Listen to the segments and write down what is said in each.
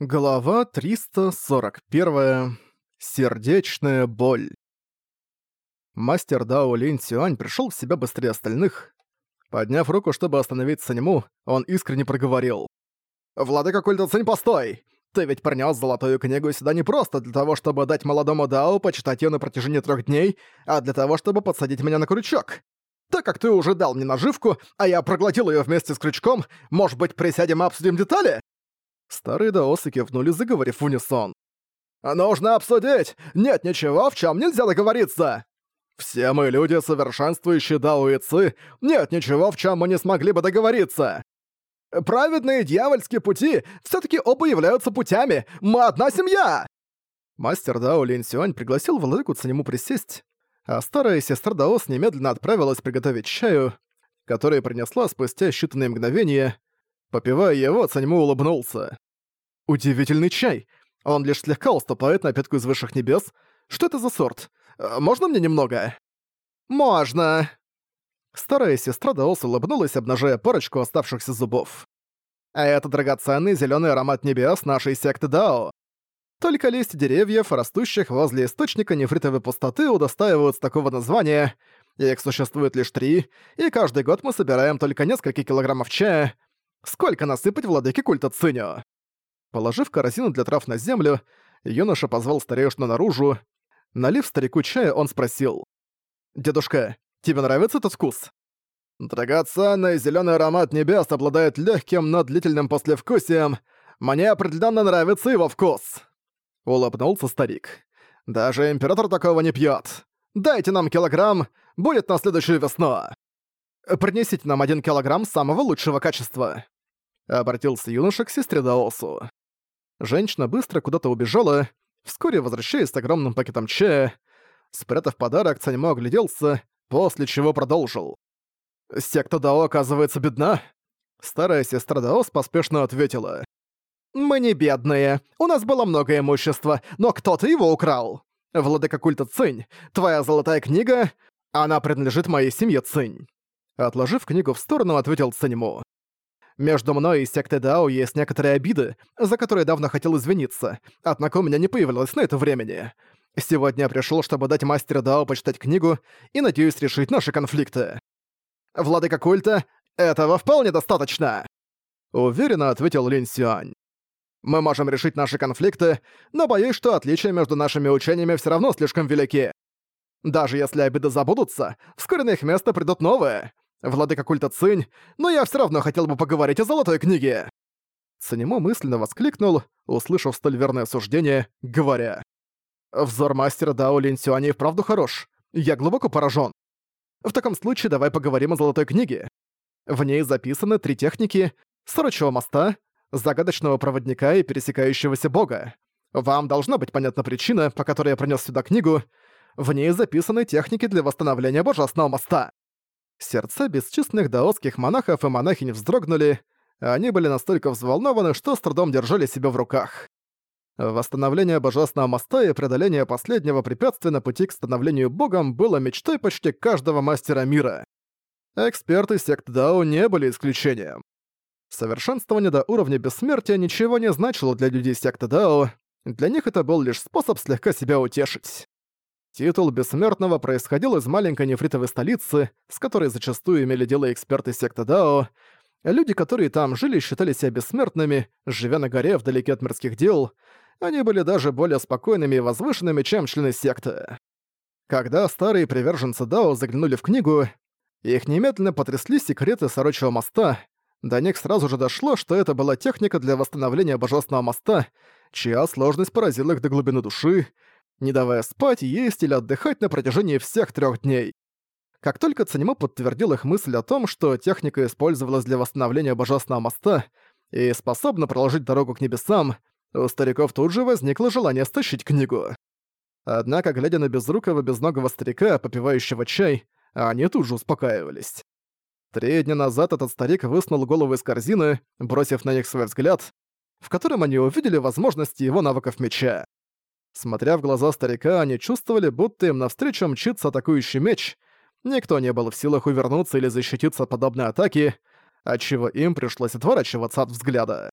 Глава 341. Сердечная боль. Мастер Дао Лин Сюань пришел в себя быстрее остальных. Подняв руку, чтобы остановить Санему, он искренне проговорил. «Владыка культа Цинь, постой! Ты ведь принес золотую книгу сюда не просто для того, чтобы дать молодому Дао почитать ее на протяжении трех дней, а для того, чтобы подсадить меня на крючок. Так как ты уже дал мне наживку, а я проглотил ее вместе с крючком, может быть, присядем и обсудим детали?» Старые даосы кивнули, заговорив в унисон. «Нужно обсудить! Нет ничего, в чем нельзя договориться! Все мы люди, совершенствующие ци, нет ничего, в чем мы не смогли бы договориться! Праведные дьявольские пути все таки оба являются путями! Мы одна семья!» Мастер Дао Лин Сюань пригласил владыку Цанему присесть, а старая сестра Даос немедленно отправилась приготовить чаю, который принесла спустя считанные мгновения, Попивая его, Цаньму улыбнулся. «Удивительный чай! Он лишь слегка уступает на пятку из высших небес. Что это за сорт? Э, можно мне немного?» «Можно!» Старая сестра Даос улыбнулась, обнажая парочку оставшихся зубов. «А это драгоценный зеленый аромат небес нашей секты Дао. Только листья деревьев, растущих возле источника нефритовой пустоты, удостаиваются такого названия. Их существует лишь три, и каждый год мы собираем только несколько килограммов чая, Сколько насыпать владыке культа Циню?» Положив корзину для трав на землю, юноша позвал старейшину наружу. Налив старику чая, он спросил. «Дедушка, тебе нравится этот вкус?» «Драгоценный зеленый аромат небес обладает легким, но длительным послевкусием. Мне определенно нравится его вкус!» Улыбнулся старик. «Даже император такого не пьет. Дайте нам килограмм, будет на следующую весну!» «Принесите нам один килограмм самого лучшего качества!» Обратился юноша к сестре Даосу. Женщина быстро куда-то убежала, вскоре возвращаясь с огромным пакетом чая. Спрятав подарок, Цаньмо огляделся, после чего продолжил. «Секта Дао оказывается бедна?» Старая сестра Даос поспешно ответила. «Мы не бедные. У нас было много имущества, но кто-то его украл. Владыка культа Цинь, твоя золотая книга, она принадлежит моей семье Цинь». Отложив книгу в сторону, ответил Циньму. Между мной и сектой Дао есть некоторые обиды, за которые давно хотел извиниться, однако у меня не появилось на это времени. Сегодня я пришел, чтобы дать мастеру Дао почитать книгу и надеюсь решить наши конфликты. Владыка культа, этого вполне достаточно!» Уверенно ответил Лин Сюань. «Мы можем решить наши конфликты, но боюсь, что отличия между нашими учениями все равно слишком велики. Даже если обиды забудутся, вскоре на их место придут новые. Владыка культа Цинь, но я все равно хотел бы поговорить о золотой книге!» Цинемо мысленно воскликнул, услышав столь верное суждение, говоря. «Взор мастера Дао Лин Сюани вправду хорош. Я глубоко поражен. В таком случае давай поговорим о золотой книге. В ней записаны три техники Сорочего моста, загадочного проводника и пересекающегося бога. Вам должна быть понятна причина, по которой я принес сюда книгу. В ней записаны техники для восстановления божественного моста. Сердца бесчисленных даосских монахов и монахинь вздрогнули, они были настолько взволнованы, что с трудом держали себя в руках. Восстановление Божественного моста и преодоление последнего препятствия на пути к становлению богом было мечтой почти каждого мастера мира. Эксперты сект Дао не были исключением. Совершенствование до уровня бессмертия ничего не значило для людей секты Дао, для них это был лишь способ слегка себя утешить. Титул Бессмертного происходил из маленькой нефритовой столицы, с которой зачастую имели дело эксперты секты Дао. Люди, которые там жили, считали себя бессмертными, живя на горе вдалеке от мирских дел. Они были даже более спокойными и возвышенными, чем члены секты. Когда старые приверженцы Дао заглянули в книгу, их немедленно потрясли секреты Сорочего моста. До них сразу же дошло, что это была техника для восстановления Божественного моста, чья сложность поразила их до глубины души, не давая спать, есть или отдыхать на протяжении всех трех дней. Как только Цанимо подтвердил их мысль о том, что техника использовалась для восстановления Божественного моста и способна проложить дорогу к небесам, у стариков тут же возникло желание стащить книгу. Однако, глядя на безрукого безногого старика, попивающего чай, они тут же успокаивались. Три дня назад этот старик высунул голову из корзины, бросив на них свой взгляд, в котором они увидели возможности его навыков меча. Смотря в глаза старика, они чувствовали, будто им навстречу мчится атакующий меч. Никто не был в силах увернуться или защититься от подобной атаки, отчего им пришлось отворачиваться от взгляда.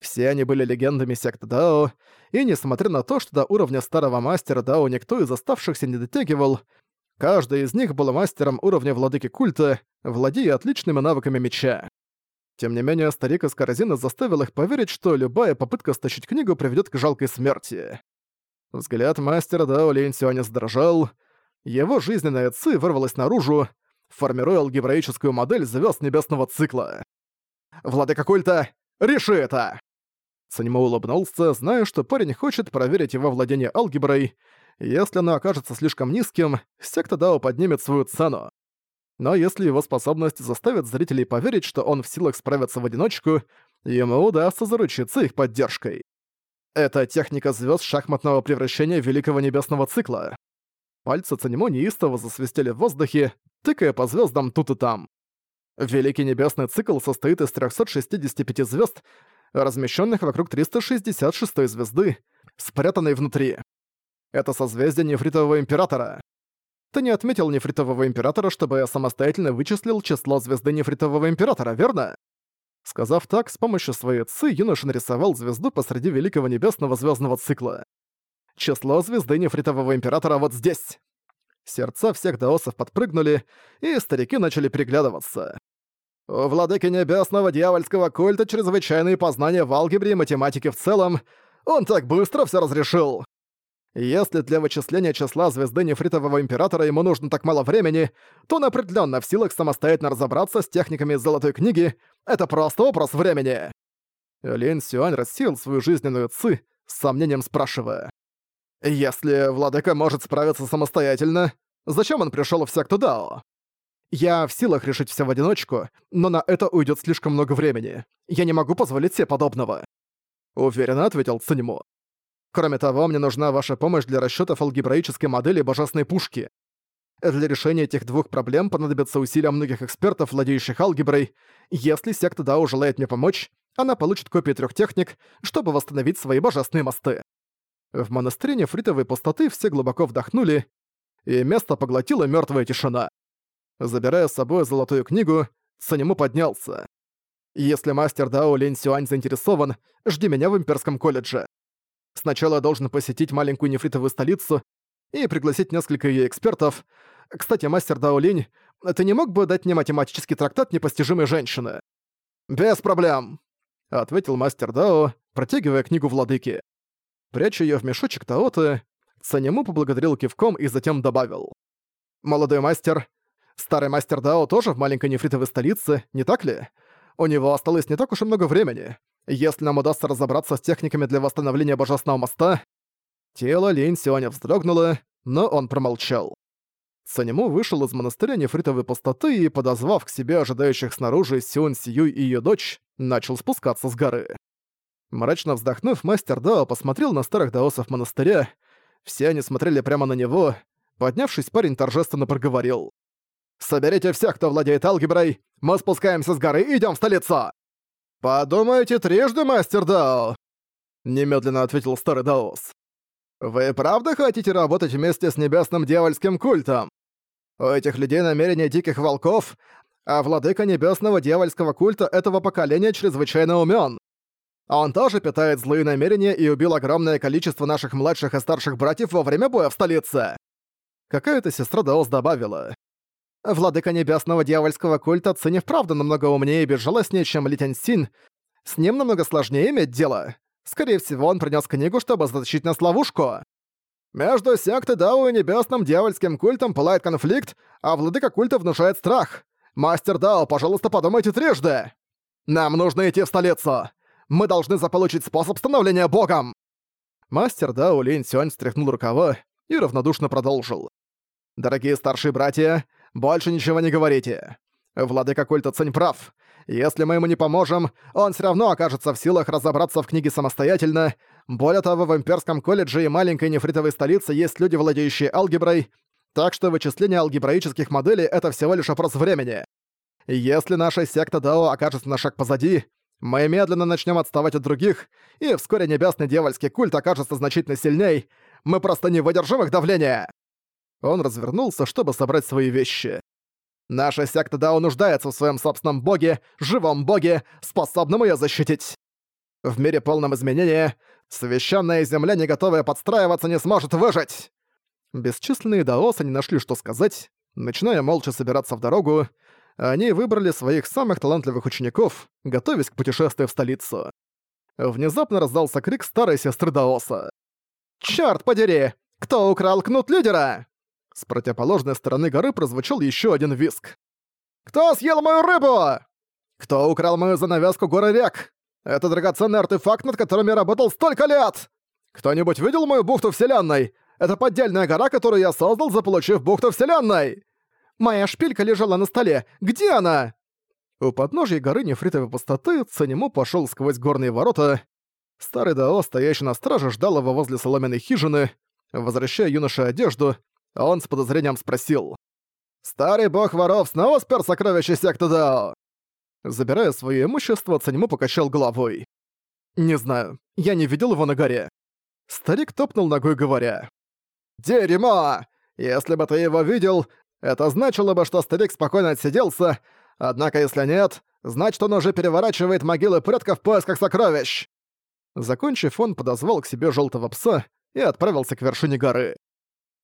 Все они были легендами секты Дао, и несмотря на то, что до уровня старого мастера Дао никто из оставшихся не дотягивал, каждый из них был мастером уровня владыки культа, владея отличными навыками меча. Тем не менее, старик из корзины заставил их поверить, что любая попытка стащить книгу приведет к жалкой смерти. Взгляд мастера Дао Линь Сюаня задрожал, его жизненная ци вырвалась наружу, формируя алгебраическую модель звезд небесного цикла. «Владыка культа, реши это!» Санимо улыбнулся, зная, что парень хочет проверить его владение алгеброй. Если оно окажется слишком низким, секта Дао поднимет свою цену. Но если его способность заставит зрителей поверить, что он в силах справиться в одиночку, ему удастся заручиться их поддержкой. Это техника звезд шахматного превращения Великого Небесного Цикла. Пальцы Цанимо неистово засвистели в воздухе, тыкая по звездам тут и там. Великий Небесный Цикл состоит из 365 звезд, размещенных вокруг 366 звезды, спрятанной внутри. Это созвездие Нефритового Императора. Ты не отметил Нефритового Императора, чтобы я самостоятельно вычислил число звезды Нефритового Императора, верно? Сказав так, с помощью своей ци юноша нарисовал звезду посреди Великого Небесного Звездного Цикла. Число звезды Нефритового Императора вот здесь. Сердца всех даосов подпрыгнули, и старики начали приглядываться. У владыки небесного дьявольского культа чрезвычайные познания в алгебре и математике в целом. Он так быстро все разрешил. Если для вычисления числа звезды нефритового императора ему нужно так мало времени, то он определенно в силах самостоятельно разобраться с техниками Золотой книги. Это просто вопрос времени. Лин Сюань рассеял свою жизненную ци, с сомнением спрашивая. «Если владыка может справиться самостоятельно, зачем он пришёл в секту Дао?» «Я в силах решить всё в одиночку, но на это уйдёт слишком много времени. Я не могу позволить себе подобного», — уверенно ответил Циньмо. Кроме того, мне нужна ваша помощь для расчётов алгебраической модели божественной пушки. Для решения этих двух проблем понадобятся усилия многих экспертов, владеющих алгеброй. Если секта Дао желает мне помочь, она получит копии трёх техник, чтобы восстановить свои божественные мосты. В монастыре нефритовой пустоты все глубоко вдохнули, и место поглотила мёртвая тишина. Забирая с собой золотую книгу, Санему поднялся. «Если мастер Дао Линь Сюань заинтересован, жди меня в имперском колледже. Сначала должен посетить маленькую нефритовую столицу и пригласить несколько её экспертов. Кстати, мастер Даолинь, ты не мог бы дать мне математический трактат непостижимой женщины? Без проблем, ответил мастер Дао, протягивая книгу владыки. Пряча её в мешочек Таоты, Санему поблагодарил кивком и затем добавил. «Молодой мастер, старый мастер Дао тоже в маленькой нефритовой столице, не так ли? У него осталось не так уж и много времени. Если нам удастся разобраться с техниками для восстановления Божественного моста... Тело Лень Сионя вздрогнуло, но он промолчал. Санему вышел из монастыря нефритовой пустоты и, подозвав к себе ожидающих снаружи Сюн Сию и ее дочь, начал спускаться с горы. Мрачно вздохнув, мастер Дао посмотрел на старых даосов монастыря. Все они смотрели прямо на него. Поднявшись, парень торжественно проговорил. «Соберите всех, кто владеет алгеброй! Мы спускаемся с горы и идём в столицу!» «Подумайте трижды, мастер Дао!» Немедленно ответил старый Даос. «Вы правда хотите работать вместе с небесным дьявольским культом? У этих людей намерения диких волков, а владыка небесного дьявольского культа этого поколения чрезвычайно умён. Он тоже питает злые намерения и убил огромное количество наших младших и старших братьев во время боя в столице». Какая-то сестра Даос добавила. Владыка небесного дьявольского культа Цинь вправду намного умнее и безжалостнее, чем Ли Син. С ним намного сложнее иметь дело. Скорее всего, он принес книгу, чтобы затащить нас в ловушку. Между сектой Дао и небесным дьявольским культом пылает конфликт, а владыка культа внушает страх. Мастер Дао, пожалуйста, подумайте трижды. Нам нужно идти в столицу. Мы должны заполучить способ становления богом. Мастер Дао Линь Сюань встряхнул рукава и равнодушно продолжил. Дорогие старшие братья, больше ничего не говорите. Владыка культа Цинь прав. Если мы ему не поможем, он все равно окажется в силах разобраться в книге самостоятельно. Более того, в имперском колледже и маленькой нефритовой столице есть люди, владеющие алгеброй, так что вычисление алгебраических моделей — это всего лишь вопрос времени. Если наша секта Дао окажется на шаг позади, мы медленно начнем отставать от других, и вскоре небесный дьявольский культ окажется значительно сильней. Мы просто не выдержим их давления. Он развернулся, чтобы собрать свои вещи. «Наша секта Дао нуждается в своем собственном боге, живом боге, способном ее защитить!» В мире полном изменения священная земля, не готовая подстраиваться, не сможет выжить!» Бесчисленные даосы не нашли, что сказать. Начиная молча собираться в дорогу, они выбрали своих самых талантливых учеников, готовясь к путешествию в столицу. Внезапно раздался крик старой сестры Даоса. «Чёрт подери! Кто украл кнут лидера?» С противоположной стороны горы прозвучал еще один виск. «Кто съел мою рыбу?» «Кто украл мою занавеску горы рек? Это драгоценный артефакт, над которым я работал столько лет! Кто-нибудь видел мою бухту Вселенной? Это поддельная гора, которую я создал, заполучив бухту Вселенной! Моя шпилька лежала на столе. Где она?» У подножья горы нефритовой пустоты Цанему пошел сквозь горные ворота. Старый Дао, стоящий на страже, ждал его возле соломенной хижины. Возвращая юноше одежду, он с подозрением спросил. «Старый бог воров снова спер сокровища секты Дао?» Забирая свое имущество, Цанему покачал головой. «Не знаю, я не видел его на горе». Старик топнул ногой, говоря. «Дерьмо! Если бы ты его видел, это значило бы, что старик спокойно отсиделся, однако если нет, значит он уже переворачивает могилы предков в поисках сокровищ». Закончив, он подозвал к себе желтого пса и отправился к вершине горы.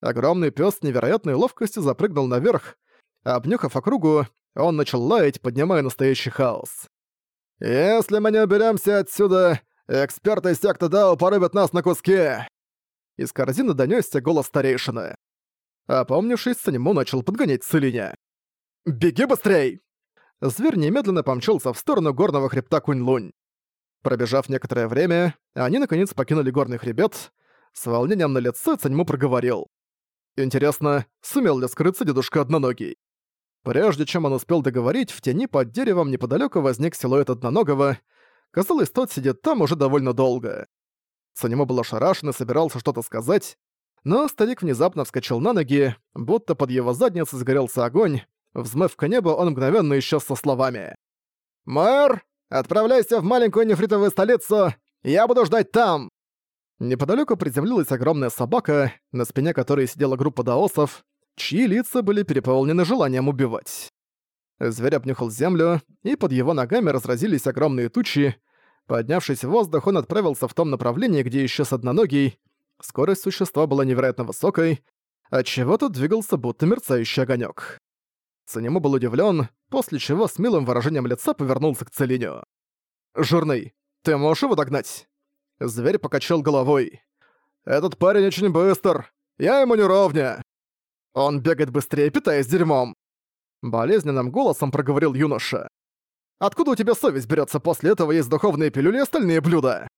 Огромный пес с невероятной ловкостью запрыгнул наверх, обнюхав округу, он начал лаять, поднимая настоящий хаос. «Если мы не уберемся отсюда, эксперты секты Дао порубят нас на куски!» Из корзины донёсся голос старейшины. Опомнившись, Санему начал подгонять Целиня. «Беги быстрей!» Зверь немедленно помчался в сторону горного хребта Кунь-Лунь. Пробежав некоторое время, они наконец покинули горный хребет. С волнением на лице Цаньму проговорил. Интересно, сумел ли скрыться дедушка одноногий? Прежде чем он успел договорить, в тени под деревом неподалеку возник силуэт одноногого. Казалось, тот сидит там уже довольно долго. Санему был ошарашен и собирался что-то сказать, но старик внезапно вскочил на ноги, будто под его задницей сгорелся огонь. Взмыв к небу, он мгновенно исчез со словами. «Мэр, отправляйся в маленькую нефритовую столицу, я буду ждать там!» Неподалеку приземлилась огромная собака, на спине которой сидела группа даосов, чьи лица были переполнены желанием убивать. Зверь обнюхал землю, и под его ногами разразились огромные тучи. Поднявшись в воздух, он отправился в том направлении, где исчез одноногий. Скорость существа была невероятно высокой, отчего тут двигался будто мерцающий огонек. Цанему был удивлен, после чего с милым выражением лица повернулся к Целиню. «Жирный, ты можешь его догнать?» Зверь покачал головой. «Этот парень очень быстр. Я ему не ровня. Он бегает быстрее, питаясь дерьмом». Болезненным голосом проговорил юноша. «Откуда у тебя совесть берется после этого есть духовные пилюли и остальные блюда?»